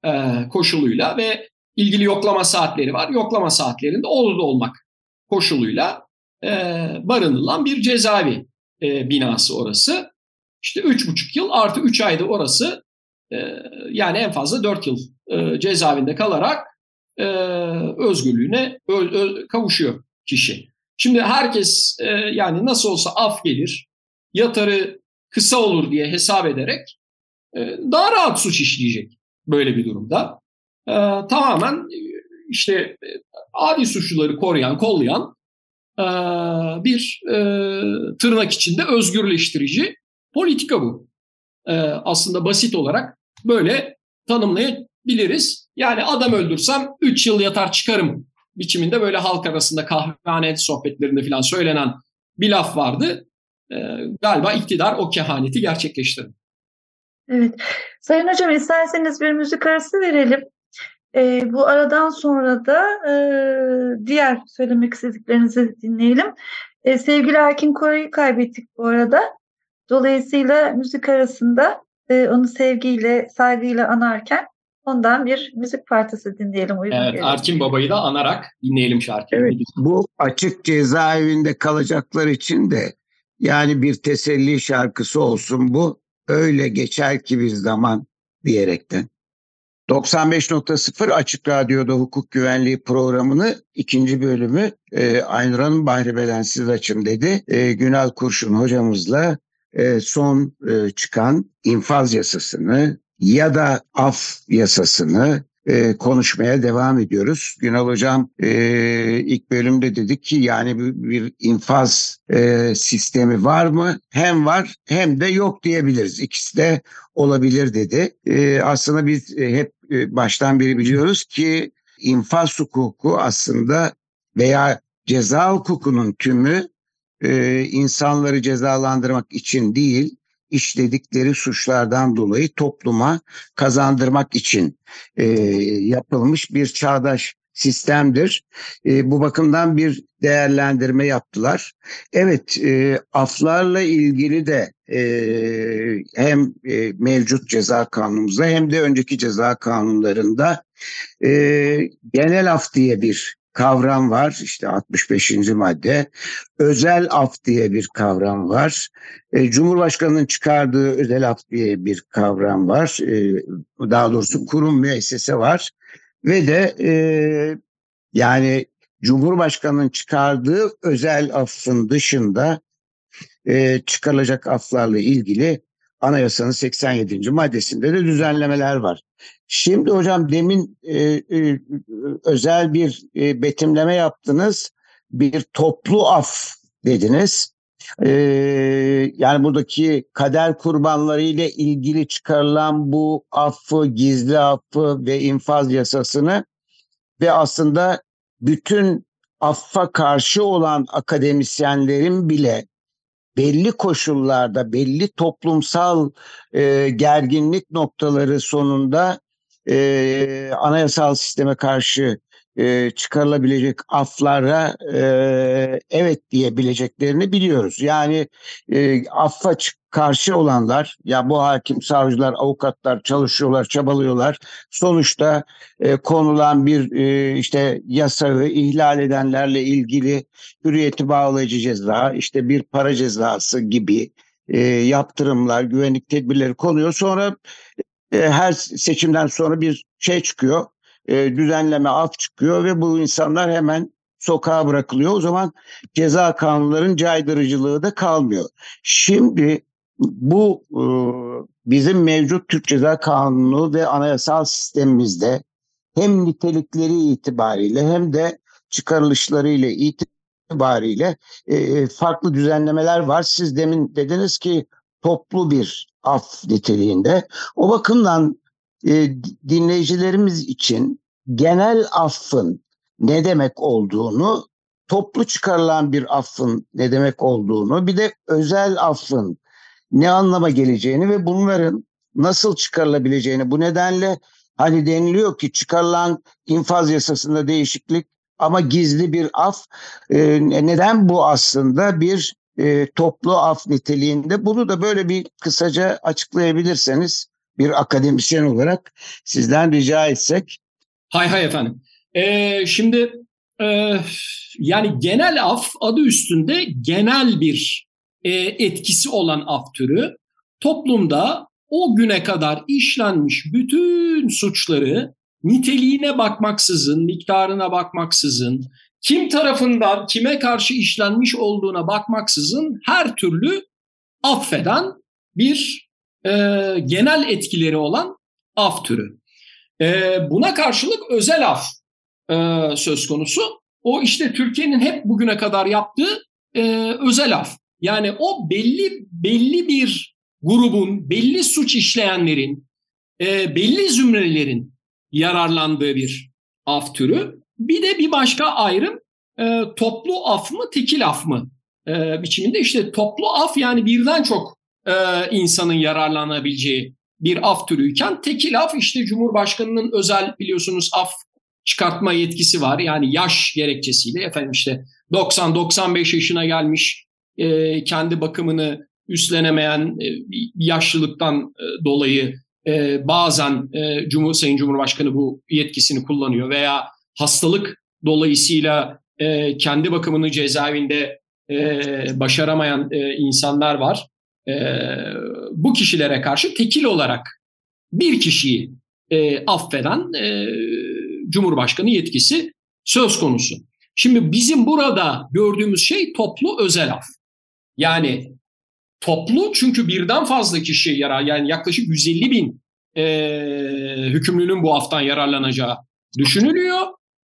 e, koşuluyla ve ilgili yoklama saatleri var. Yoklama saatlerinde orada olmak koşuluyla e, barınılan bir cezaevi e, binası orası. İşte üç buçuk yıl artı üç ayda orası e, yani en fazla dört yıl e, cezaevinde kalarak e, özgürlüğüne ö, ö, kavuşuyor kişi. Şimdi herkes e, yani nasıl olsa af gelir, yatarı kısa olur diye hesap ederek e, daha rahat suç işleyecek böyle bir durumda. E, tamamen işte e, adi suçluları koruyan, kollayan e, bir e, tırnak içinde özgürleştirici politika bu. Aslında basit olarak böyle tanımlayabiliriz. Yani adam öldürsem 3 yıl yatar çıkarım biçiminde böyle halk arasında kahvehane sohbetlerinde falan söylenen bir laf vardı. Galiba iktidar o kehaneti gerçekleştirdi. Evet. Sayın Hocam isterseniz bir müzik arası verelim. E, bu aradan sonra da e, diğer söylemek istediklerinizi dinleyelim. E, sevgili Erkin Koray'ı kaybettik bu arada. Dolayısıyla müzik arasında e, onu sevgiyle, saygıyla anarken ondan bir müzik partisi dinleyelim. Uygun evet, gelir. Erkin Baba'yı da anarak dinleyelim şarkıyı. Evet, bu açık cezaevinde kalacaklar için de yani bir teselli şarkısı olsun bu. Öyle geçer ki bir zaman diyerekten. 95.0 Açık Radyo'da hukuk güvenliği programını ikinci bölümü e, Aynur Hanım Bahri siz açın dedi. E, Günal Kurşun hocamızla e, son e, çıkan infaz yasasını ya da af yasasını e, konuşmaya devam ediyoruz. Günal Hocam e, ilk bölümde dedik ki yani bir, bir infaz e, sistemi var mı? Hem var hem de yok diyebiliriz. İkisi de olabilir dedi. E, aslında biz e, hep e, baştan beri biliyoruz ki infaz hukuku aslında veya ceza hukukunun tümü e, insanları cezalandırmak için değil, işledikleri suçlardan dolayı topluma kazandırmak için e, yapılmış bir çağdaş sistemdir. E, bu bakımdan bir değerlendirme yaptılar. Evet, e, aflarla ilgili de e, hem e, mevcut ceza kanunumuzda hem de önceki ceza kanunlarında e, genel af diye bir kavram var. İşte 65. madde. Özel af diye bir kavram var. E, Cumhurbaşkanı'nın çıkardığı özel af diye bir kavram var. E, daha doğrusu kurum müessese var. Ve de e, yani Cumhurbaşkanı'nın çıkardığı özel affın dışında e, çıkarılacak aflarla ilgili anayasanın 87. maddesinde de düzenlemeler var. Şimdi hocam demin e, e, özel bir e, betimleme yaptınız. Bir toplu af dediniz. E, yani buradaki kader kurbanları ile ilgili çıkarılan bu affı, gizli affı ve infaz yasasını ve aslında bütün affa karşı olan akademisyenlerin bile belli koşullarda, belli toplumsal e, gerginlik noktaları sonunda e, anayasal sisteme karşı e, çıkarılabilecek aflara e, evet diyebileceklerini biliyoruz. Yani e, affa karşı olanlar ya bu hakim, savcılar, avukatlar çalışıyorlar, çabalıyorlar. Sonuçta e, konulan bir e, işte yasağı ihlal edenlerle ilgili hürriyeti bağlayıcı ceza, işte bir para cezası gibi e, yaptırımlar, güvenlik tedbirleri konuyor. Sonra e, her seçimden sonra bir şey çıkıyor e, düzenleme af çıkıyor ve bu insanlar hemen sokağa bırakılıyor. O zaman ceza kanunların caydırıcılığı da kalmıyor. Şimdi bu e, bizim mevcut Türk Ceza Kanunu ve anayasal sistemimizde hem nitelikleri itibariyle hem de çıkarılışlarıyla itibariyle e, farklı düzenlemeler var. Siz demin dediniz ki toplu bir af niteliğinde. O bakımdan e, dinleyicilerimiz için genel affın ne demek olduğunu, toplu çıkarılan bir affın ne demek olduğunu, bir de özel affın ne anlama geleceğini ve bunların nasıl çıkarılabileceğini. Bu nedenle hani deniliyor ki çıkarılan infaz yasasında değişiklik ama gizli bir af e, neden bu aslında? Bir e, toplu af niteliğinde. Bunu da böyle bir kısaca açıklayabilirseniz bir akademisyen olarak sizden rica etsek. Hay hay efendim. Ee, şimdi e, yani genel af adı üstünde genel bir e, etkisi olan af türü toplumda o güne kadar işlenmiş bütün suçları niteliğine bakmaksızın, miktarına bakmaksızın, kim tarafından kime karşı işlenmiş olduğuna bakmaksızın her türlü affeden bir e, genel etkileri olan af türü. E, buna karşılık özel af e, söz konusu. O işte Türkiye'nin hep bugüne kadar yaptığı e, özel af. Yani o belli belli bir grubun, belli suç işleyenlerin, e, belli zümrelerin yararlandığı bir af türü. Bir de bir başka ayrım e, toplu af mı, tekil af mı e, biçiminde. işte toplu af yani birden çok e, insanın yararlanabileceği bir af türüyken tekil af işte Cumhurbaşkanı'nın özel biliyorsunuz af çıkartma yetkisi var. Yani yaş gerekçesiyle efendim işte 90-95 yaşına gelmiş e, kendi bakımını üstlenemeyen e, yaşlılıktan e, dolayı e, bazen e, Cumhur, Sayın Cumhurbaşkanı bu yetkisini kullanıyor veya hastalık dolayısıyla e, kendi bakımını cezaevinde e, başaramayan e, insanlar var e, bu kişilere karşı tekil olarak bir kişiyi e, affeden e, Cumhurbaşkanı yetkisi söz konusu. Şimdi bizim burada gördüğümüz şey toplu özel af. Yani toplu çünkü birden fazla kişi yarar yani yaklaşık 150 bin e, hükümlünün bu aftan yararlanacağı düşünülüyor.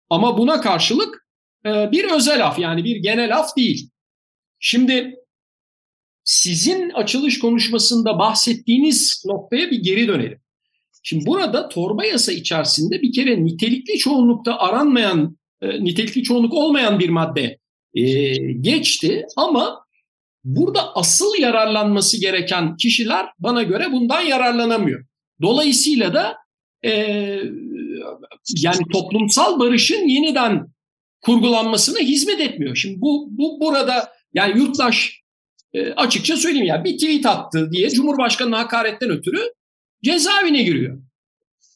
Ama buna karşılık e, bir özel af yani bir genel af değil. Şimdi sizin açılış konuşmasında bahsettiğiniz noktaya bir geri dönelim. Şimdi burada torba yasa içerisinde bir kere nitelikli çoğunlukta aranmayan, e, nitelikli çoğunluk olmayan bir madde e, geçti ama burada asıl yararlanması gereken kişiler bana göre bundan yararlanamıyor. Dolayısıyla da e, yani toplumsal barışın yeniden kurgulanmasına hizmet etmiyor. Şimdi bu, bu burada yani yurttaş e, açıkça söyleyeyim ya bir tweet attı diye Cumhurbaşkanı hakaretten ötürü cezaevine giriyor.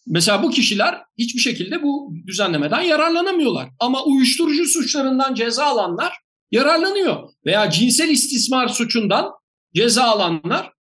Mesela bu kişiler hiçbir şekilde bu düzenlemeden yararlanamıyorlar. Ama uyuşturucu suçlarından ceza alanlar yararlanıyor. Veya cinsel istismar suçundan ceza alanlar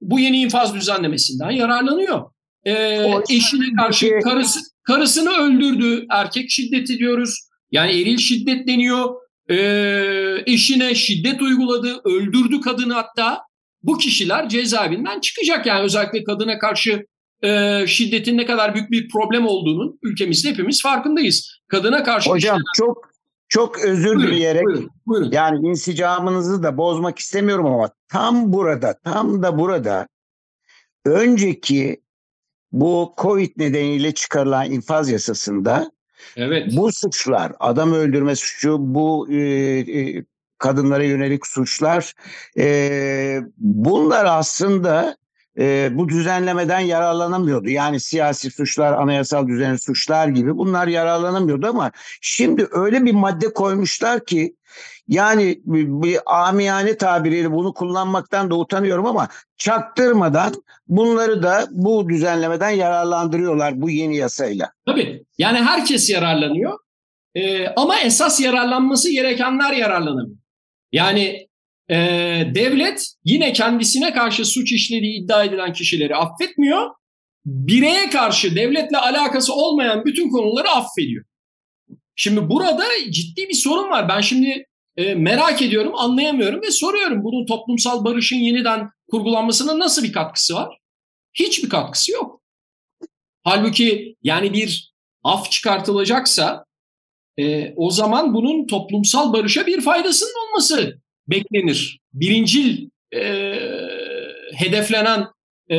bu yeni infaz düzenlemesinden yararlanıyor. Ee, eşine karşı karısı, karısını öldürdü. Erkek şiddeti diyoruz. Yani eril şiddet deniyor. Ee, eşine şiddet uyguladı, öldürdü kadını hatta. Bu kişiler cezaevinden çıkacak. Yani özellikle kadına karşı e, şiddetin ne kadar büyük bir problem olduğunun ülkemizde hepimiz farkındayız. Kadına karşı Hocam işlenen... çok çok özür buyurun, dileyerek buyurun, buyurun. yani insicamınızı da bozmak istemiyorum ama tam burada tam da burada önceki bu Covid nedeniyle çıkarılan infaz yasasında evet. bu suçlar adam öldürme suçu bu e, e, kadınlara yönelik suçlar e, bunlar aslında e, bu düzenlemeden yararlanamıyordu. Yani siyasi suçlar, anayasal düzen suçlar gibi bunlar yararlanamıyordu ama şimdi öyle bir madde koymuşlar ki yani bir amiyane tabiriyle bunu kullanmaktan da utanıyorum ama çaktırmadan bunları da bu düzenlemeden yararlandırıyorlar bu yeni yasayla. Tabii yani herkes yararlanıyor ee, ama esas yararlanması gerekenler yararlanamıyor. Yani e, devlet yine kendisine karşı suç işlediği iddia edilen kişileri affetmiyor. Bireye karşı devletle alakası olmayan bütün konuları affediyor. Şimdi burada ciddi bir sorun var. Ben şimdi e, merak ediyorum, anlayamıyorum ve soruyorum. Bunun toplumsal barışın yeniden kurgulanmasına nasıl bir katkısı var? Hiçbir katkısı yok. Halbuki yani bir af çıkartılacaksa e, o zaman bunun toplumsal barışa bir faydasının olması beklenir. Birincil e, hedeflenen e,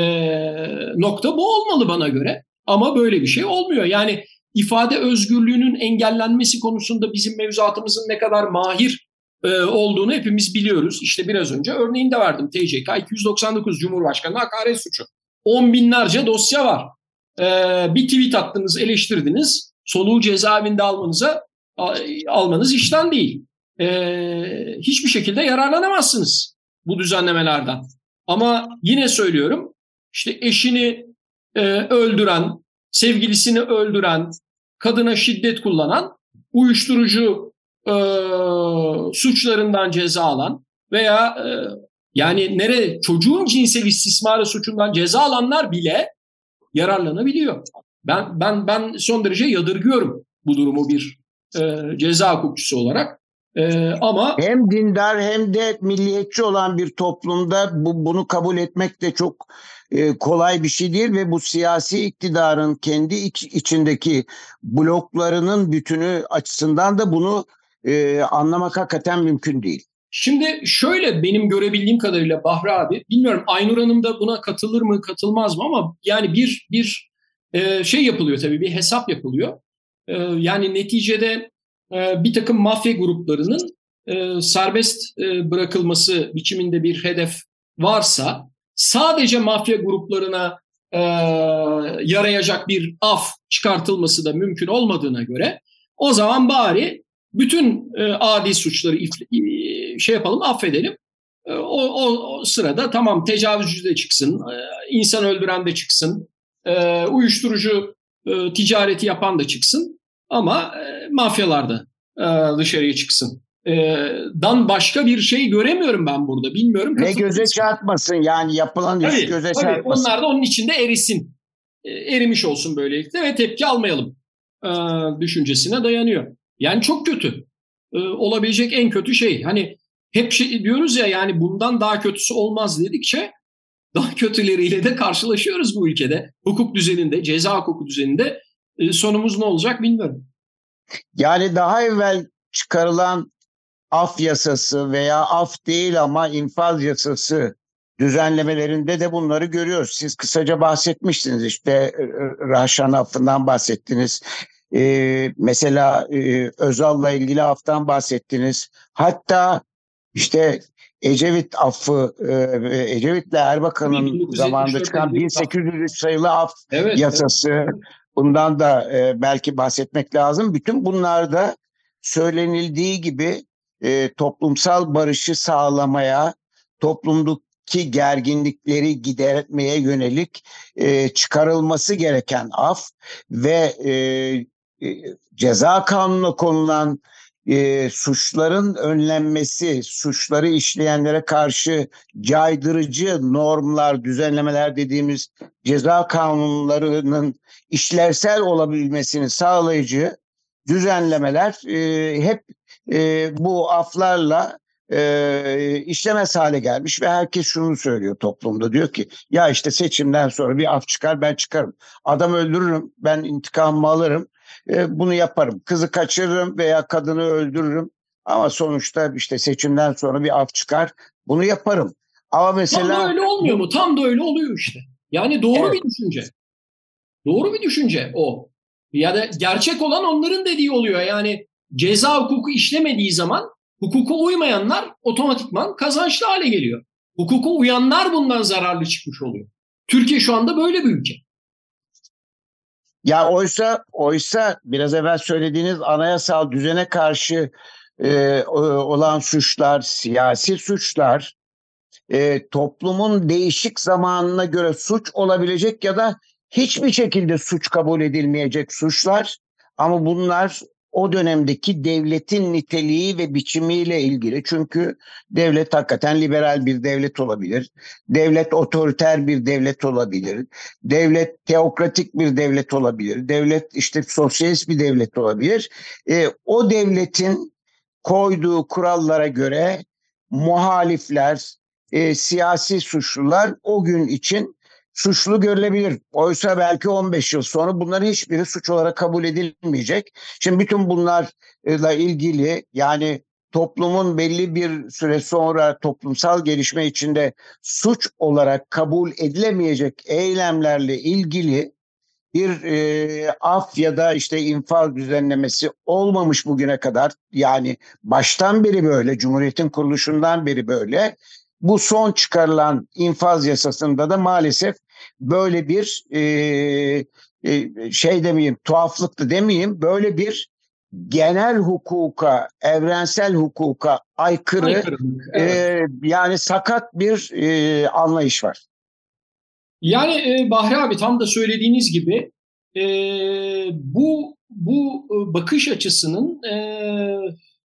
nokta bu olmalı bana göre. Ama böyle bir şey olmuyor. Yani ifade özgürlüğünün engellenmesi konusunda bizim mevzuatımızın ne kadar mahir e, olduğunu hepimiz biliyoruz. İşte biraz önce örneğini de verdim. TCK 299 Cumhurbaşkanı hakaret suçu. On binlerce dosya var. E, bir tweet attınız, eleştirdiniz. Soluğu cezaevinde almanıza almanız işten değil e, hiçbir şekilde yararlanamazsınız bu düzenlemelerden. Ama yine söylüyorum işte eşini e, öldüren, sevgilisini öldüren, kadına şiddet kullanan, uyuşturucu e, suçlarından ceza alan veya e, yani nere çocuğun cinsel istismarı suçundan ceza alanlar bile yararlanabiliyor. Ben ben ben son derece yadırgıyorum bu durumu bir e, ceza hukukçusu olarak. Ee, ama hem dindar hem de milliyetçi olan bir toplumda bu, bunu kabul etmek de çok e, kolay bir şey değil ve bu siyasi iktidarın kendi iç, içindeki bloklarının bütünü açısından da bunu e, anlamak hakikaten mümkün değil. Şimdi şöyle benim görebildiğim kadarıyla Bahri abi, bilmiyorum Aynur Hanım da buna katılır mı katılmaz mı ama yani bir bir e, şey yapılıyor tabii bir hesap yapılıyor. E, yani neticede e, bir takım mafya gruplarının e, serbest e, bırakılması biçiminde bir hedef varsa sadece mafya gruplarına yarayacak bir af çıkartılması da mümkün olmadığına göre o zaman bari bütün adi suçları şey yapalım affedelim. O, o, o sırada tamam tecavüzcü de çıksın, insan öldüren de çıksın, uyuşturucu ticareti yapan da çıksın. Ama e, mafyalarda e, dışarıya çıksın. E, dan başka bir şey göremiyorum ben burada. Bilmiyorum. Ne göze çarpmasın yani yapılan tabii, iş göze tabii, çarpmasın. Onlar da onun içinde erisin. E, erimiş olsun böylelikle ve tepki almayalım e, düşüncesine dayanıyor. Yani çok kötü. E, olabilecek en kötü şey. Hani hep şey diyoruz ya yani bundan daha kötüsü olmaz dedikçe daha kötüleriyle de karşılaşıyoruz bu ülkede. Hukuk düzeninde, ceza hukuku düzeninde e, sonumuz ne olacak bilmiyorum. Yani daha evvel çıkarılan af yasası veya af değil ama infaz yasası düzenlemelerinde de bunları görüyoruz. Siz kısaca bahsetmiştiniz işte e, e, Rahşan affından bahsettiniz. Ee, mesela e, Özal'la ilgili aftan bahsettiniz. Hatta işte Ecevit affı, e, Ecevit'le Erbakan'ın zamanında çıkan 1803 sayılı af evet, yasası, evet. Bundan da e, belki bahsetmek lazım. Bütün bunlarda söylenildiği gibi e, toplumsal barışı sağlamaya, toplumdaki gerginlikleri gidermeye yönelik e, çıkarılması gereken af ve e, e, ceza kanununa konulan e, suçların önlenmesi, suçları işleyenlere karşı caydırıcı normlar, düzenlemeler dediğimiz ceza kanunlarının işlevsel olabilmesini sağlayıcı düzenlemeler e, hep e, bu aflarla e, işlemez hale gelmiş ve herkes şunu söylüyor toplumda diyor ki ya işte seçimden sonra bir af çıkar ben çıkarım. Adam öldürürüm ben intikamımı alırım e, bunu yaparım. Kızı kaçırırım veya kadını öldürürüm ama sonuçta işte seçimden sonra bir af çıkar bunu yaparım. Ama mesela tam da öyle olmuyor mu? Tam da öyle oluyor işte. Yani doğru evet. bir düşünce doğru bir düşünce o ya da gerçek olan onların dediği oluyor yani ceza hukuku işlemediği zaman hukuku uymayanlar otomatikman kazançlı hale geliyor. Hukuku uyanlar bundan zararlı çıkmış oluyor. Türkiye şu anda böyle bir ülke. Ya oysa oysa biraz evvel söylediğiniz anayasal düzene karşı e, olan suçlar, siyasi suçlar, e, toplumun değişik zamanına göre suç olabilecek ya da hiçbir şekilde suç kabul edilmeyecek suçlar ama bunlar o dönemdeki devletin niteliği ve biçimiyle ilgili. Çünkü devlet hakikaten liberal bir devlet olabilir. Devlet otoriter bir devlet olabilir. Devlet teokratik bir devlet olabilir. Devlet işte sosyalist bir devlet olabilir. E, o devletin koyduğu kurallara göre muhalifler, e, siyasi suçlular o gün için suçlu görülebilir. Oysa belki 15 yıl sonra bunların hiçbiri suç olarak kabul edilmeyecek. Şimdi bütün bunlarla ilgili yani toplumun belli bir süre sonra toplumsal gelişme içinde suç olarak kabul edilemeyecek eylemlerle ilgili bir e, af ya da işte infaz düzenlemesi olmamış bugüne kadar. Yani baştan beri böyle, Cumhuriyet'in kuruluşundan beri böyle. Bu son çıkarılan infaz yasasında da maalesef böyle bir e, e, şey demeyeyim tuhaflıktı demeyeyim böyle bir genel hukuka, evrensel hukuka aykırı evet. e, yani sakat bir e, anlayış var. Yani e, Bahri abi tam da söylediğiniz gibi e, bu bu e, bakış açısının e,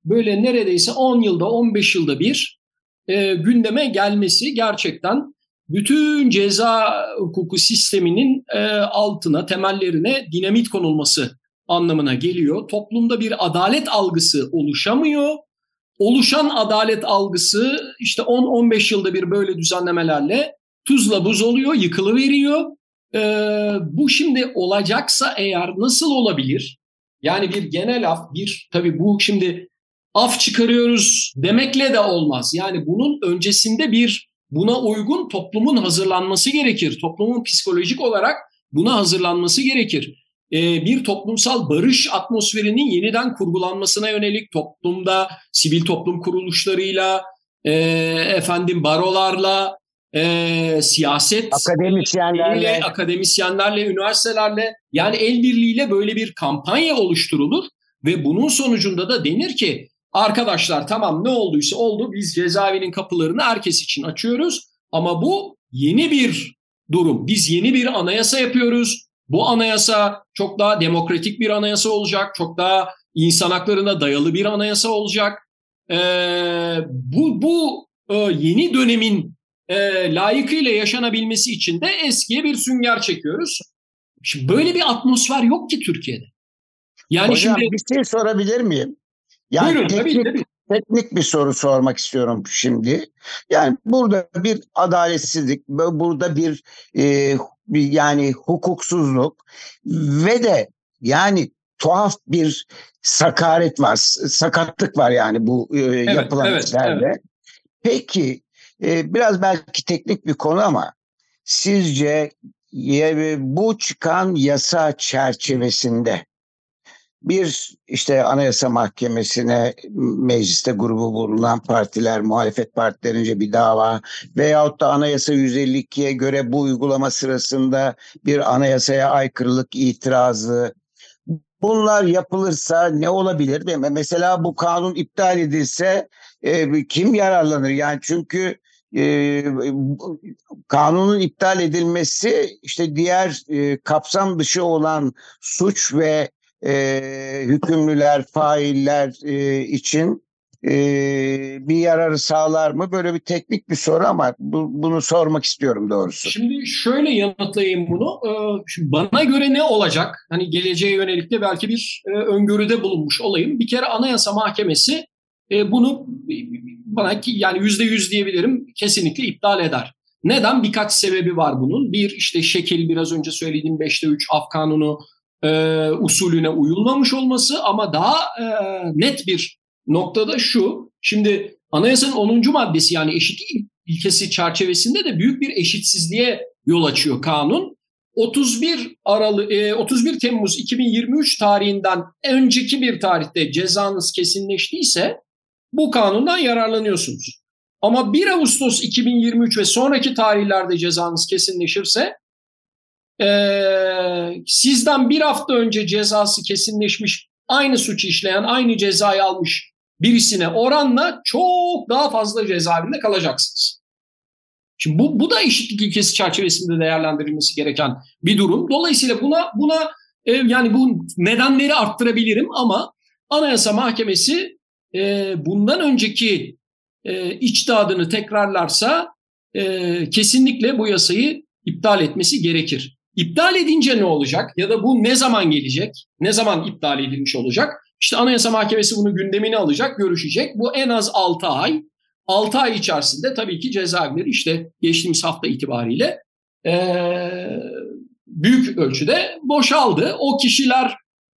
böyle neredeyse 10 yılda 15 yılda bir e, gündeme gelmesi gerçekten bütün ceza hukuku sisteminin e, altına, temellerine dinamit konulması anlamına geliyor. Toplumda bir adalet algısı oluşamıyor. Oluşan adalet algısı işte 10-15 yılda bir böyle düzenlemelerle tuzla buz oluyor, yıkılıveriyor. Ee, bu şimdi olacaksa eğer nasıl olabilir? Yani bir genel af, bir tabii bu şimdi af çıkarıyoruz demekle de olmaz. Yani bunun öncesinde bir buna uygun toplumun hazırlanması gerekir. Toplumun psikolojik olarak buna hazırlanması gerekir. Ee, bir toplumsal barış atmosferinin yeniden kurgulanmasına yönelik toplumda sivil toplum kuruluşlarıyla, e, efendim barolarla, e, siyaset akademisyenlerle, akademisyenlerle, üniversitelerle yani el birliğiyle böyle bir kampanya oluşturulur ve bunun sonucunda da denir ki Arkadaşlar tamam ne olduysa oldu. Biz cezaevinin kapılarını herkes için açıyoruz. Ama bu yeni bir durum. Biz yeni bir anayasa yapıyoruz. Bu anayasa çok daha demokratik bir anayasa olacak. Çok daha insan haklarına dayalı bir anayasa olacak. Ee, bu bu e, yeni dönemin e, layıkıyla yaşanabilmesi için de eskiye bir sünger çekiyoruz. Şimdi böyle bir atmosfer yok ki Türkiye'de. Yani Hocam şimdi bir şey sorabilir miyim? Yani Buyurun, teknik, tabii, tabii. teknik bir soru sormak istiyorum şimdi. Yani burada bir adaletsizlik, burada bir, e, bir yani hukuksuzluk ve de yani tuhaf bir sakaret var, sakatlık var yani bu e, evet, yapılan evet, işlerde. Evet. Peki e, biraz belki teknik bir konu ama sizce bu çıkan yasa çerçevesinde bir işte Anayasa Mahkemesi'ne mecliste grubu bulunan partiler, muhalefet partilerince bir dava veyahut da Anayasa 152'ye göre bu uygulama sırasında bir anayasaya aykırılık itirazı Bunlar yapılırsa ne olabilir? Mesela bu kanun iptal edilse e, kim yararlanır? Yani çünkü e, kanunun iptal edilmesi işte diğer e, kapsam dışı olan suç ve e, hükümlüler, failler e, için e, bir yararı sağlar mı? Böyle bir teknik bir soru ama bu, bunu sormak istiyorum doğrusu. Şimdi şöyle yanıtlayayım bunu. Ee, şimdi bana göre ne olacak? Hani geleceğe yönelik de belki bir e, öngörüde bulunmuş olayım. Bir kere Anayasa Mahkemesi e, bunu bana ki yani yüzde yüz diyebilirim kesinlikle iptal eder. Neden? Birkaç sebebi var bunun. Bir işte şekil biraz önce söylediğim 5'te 3 af kanunu e, usulüne uyulmamış olması ama daha e, net bir noktada şu. Şimdi anayasanın 10. maddesi yani eşitlik ilkesi çerçevesinde de büyük bir eşitsizliğe yol açıyor kanun. 31 Aralık 31 Temmuz 2023 tarihinden önceki bir tarihte cezanız kesinleştiyse bu kanundan yararlanıyorsunuz. Ama 1 Ağustos 2023 ve sonraki tarihlerde cezanız kesinleşirse e, sizden bir hafta önce cezası kesinleşmiş aynı suçu işleyen aynı cezayı almış birisine oranla çok daha fazla cezaevinde kalacaksınız. Şimdi bu, bu da eşitlik ilkesi çerçevesinde değerlendirilmesi gereken bir durum. Dolayısıyla buna buna e, yani bu nedenleri arttırabilirim ama Anayasa Mahkemesi e, bundan önceki e, içtihadını tekrarlarsa e, kesinlikle bu yasayı iptal etmesi gerekir. İptal edince ne olacak ya da bu ne zaman gelecek? Ne zaman iptal edilmiş olacak? İşte Anayasa Mahkemesi bunu gündemine alacak, görüşecek. Bu en az 6 ay. 6 ay içerisinde tabii ki cezaevleri işte geçtiğimiz hafta itibariyle e, büyük ölçüde boşaldı. O kişiler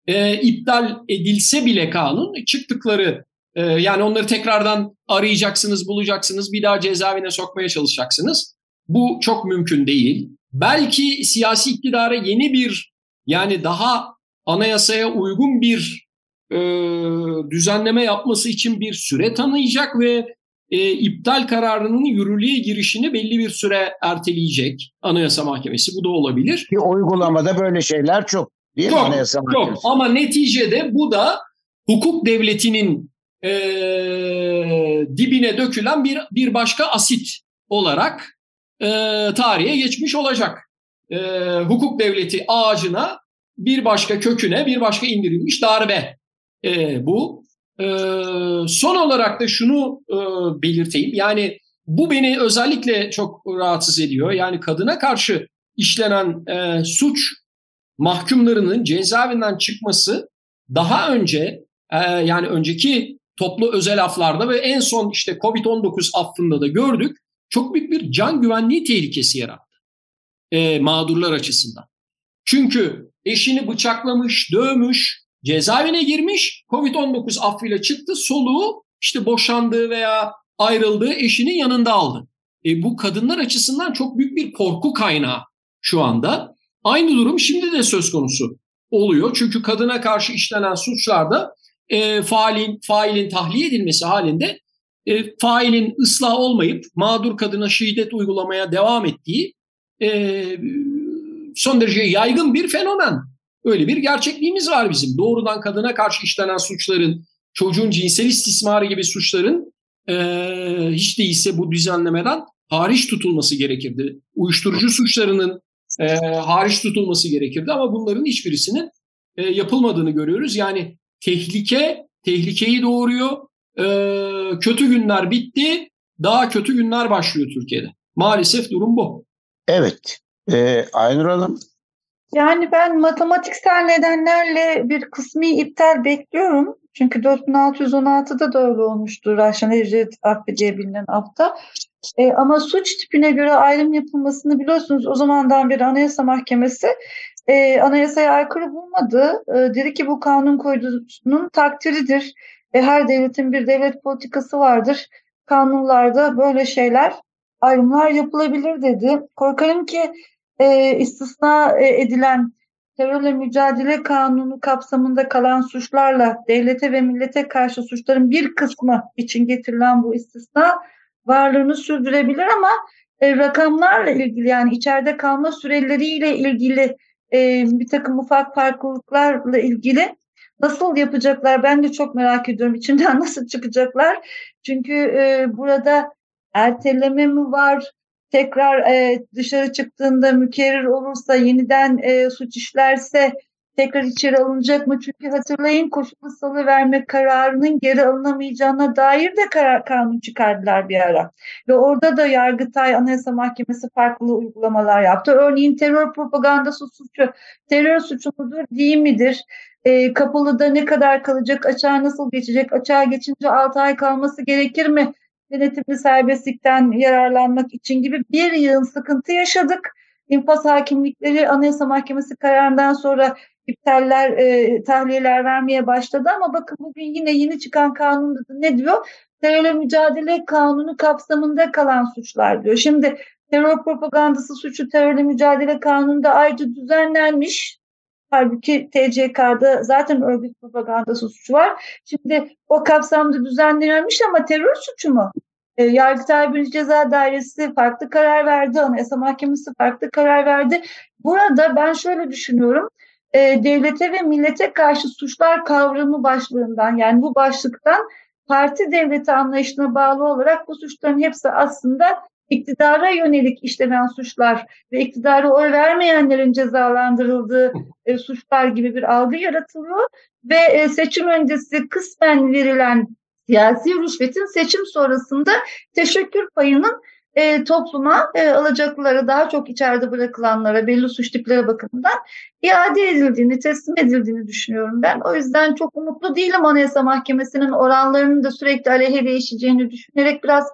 e, iptal edilse bile kanun çıktıkları e, yani onları tekrardan arayacaksınız, bulacaksınız, bir daha cezaevine sokmaya çalışacaksınız. Bu çok mümkün değil. Belki siyasi iktidara yeni bir yani daha anayasaya uygun bir e, düzenleme yapması için bir süre tanıyacak ve e, iptal kararının yürürlüğe girişini belli bir süre erteleyecek Anayasa Mahkemesi. Bu da olabilir. Ki uygulamada böyle şeyler çok değil çok, mi Anayasa Mahkemesi? Çok ama neticede bu da hukuk devletinin e, dibine dökülen bir bir başka asit olarak e, tarihe geçmiş olacak. E, hukuk devleti ağacına bir başka köküne bir başka indirilmiş darbe e, bu. E, son olarak da şunu e, belirteyim. Yani bu beni özellikle çok rahatsız ediyor. Yani kadına karşı işlenen e, suç mahkumlarının cezaevinden çıkması daha önce e, yani önceki toplu özel aflarda ve en son işte Covid-19 affında da gördük. Çok büyük bir can güvenliği tehlikesi yarattı e, mağdurlar açısından. Çünkü eşini bıçaklamış, dövmüş, cezaevine girmiş, Covid-19 affıyla çıktı, soluğu işte boşandığı veya ayrıldığı eşinin yanında aldı. E, bu kadınlar açısından çok büyük bir korku kaynağı şu anda. Aynı durum şimdi de söz konusu oluyor. Çünkü kadına karşı işlenen suçlarda e, failin, failin tahliye edilmesi halinde e, failin ıslah olmayıp mağdur kadına şiddet uygulamaya devam ettiği e, son derece yaygın bir fenomen. Öyle bir gerçekliğimiz var bizim. Doğrudan kadına karşı işlenen suçların, çocuğun cinsel istismarı gibi suçların e, hiç değilse bu düzenlemeden hariç tutulması gerekirdi. Uyuşturucu suçlarının e, hariç tutulması gerekirdi ama bunların hiçbirisinin e, yapılmadığını görüyoruz. Yani tehlike tehlikeyi doğuruyor. E, kötü günler bitti. Daha kötü günler başlıyor Türkiye'de. Maalesef durum bu. Evet. E, Aynur Hanım. Yani ben matematiksel nedenlerle bir kısmi iptal bekliyorum. Çünkü 4616'da da öyle olmuştu rasyonel ücret affı diye bilinen hafta. E, ama suç tipine göre ayrım yapılmasını biliyorsunuz o zamandan beri Anayasa Mahkemesi e, anayasaya aykırı bulmadı. E, dedi ki bu kanun koyduğunun takdiridir. E, her devletin bir devlet politikası vardır. Kanunlarda böyle şeyler, ayrımlar yapılabilir dedi. Korkarım ki e, istisna e, edilen terörle mücadele kanunu kapsamında kalan suçlarla devlete ve millete karşı suçların bir kısmı için getirilen bu istisna varlığını sürdürebilir ama e, rakamlarla ilgili yani içeride kalma süreleriyle ilgili e, bir takım ufak farklılıklarla ilgili nasıl yapacaklar? Ben de çok merak ediyorum. İçinden nasıl çıkacaklar? Çünkü e, burada erteleme mi var? Tekrar e, dışarı çıktığında mükerrer olursa yeniden e, suç işlerse tekrar içeri alınacak mı? Çünkü hatırlayın koşullu salı verme kararının geri alınamayacağına dair de karar kanun çıkardılar bir ara. Ve orada da Yargıtay Anayasa Mahkemesi farklı uygulamalar yaptı. Örneğin terör propagandası suçu, terör suçu mudur değil midir? E, kapalıda ne kadar kalacak, açığa nasıl geçecek, açığa geçince 6 ay kalması gerekir mi? denetimli serbestlikten yararlanmak için gibi bir yığın sıkıntı yaşadık. İnfaz hakimlikleri Anayasa Mahkemesi kararından sonra iptaller, e, tahliyeler vermeye başladı ama bakın bugün yine yeni çıkan kanunda da ne diyor? Terörle mücadele kanunu kapsamında kalan suçlar diyor. Şimdi terör propagandası suçu terörle mücadele kanununda ayrıca düzenlenmiş. Halbuki TCK'da zaten örgüt propagandası suçu var. Şimdi o kapsamda düzenlenmiş ama terör suçu mu? E, Yargıtay Birinci Ceza Dairesi farklı karar verdi, Anayasa Mahkemesi farklı karar verdi. Burada ben şöyle düşünüyorum, e, devlete ve millete karşı suçlar kavramı başlığından yani bu başlıktan parti devleti anlayışına bağlı olarak bu suçların hepsi aslında iktidara yönelik işlenen suçlar ve iktidara oy vermeyenlerin cezalandırıldığı e, suçlar gibi bir algı yaratılıyor ve e, seçim öncesi kısmen verilen siyasi rüşvetin seçim sonrasında teşekkür payının e, topluma e, alacakları daha çok içeride bırakılanlara belli suç tipleri bakımından iade edildiğini, teslim edildiğini düşünüyorum ben. O yüzden çok umutlu değilim Anayasa Mahkemesi'nin oranlarının da sürekli aleyhe değişeceğini düşünerek biraz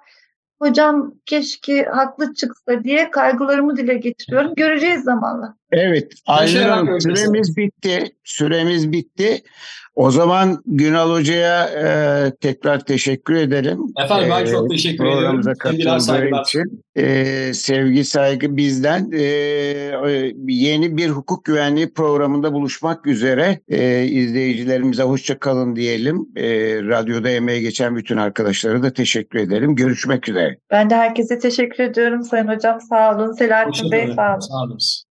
hocam keşke haklı çıksa diye kaygılarımı dile getiriyorum. Göreceğiz zamanla. Evet, Aynen süremiz bitti. Süremiz bitti. O zaman Günal Hoca'ya e, tekrar teşekkür ederim. Efendim ben çok e, teşekkür ederim. Programımıza katıldığı için. E, sevgi, saygı bizden. E, yeni bir hukuk güvenliği programında buluşmak üzere. E, izleyicilerimize hoşça kalın diyelim. E, radyoda emeğe geçen bütün arkadaşlara da teşekkür ederim. Görüşmek üzere. Ben de herkese teşekkür ediyorum Sayın Hocam. Sağ olun. Selahattin Bey sağ olun. Sağ olun.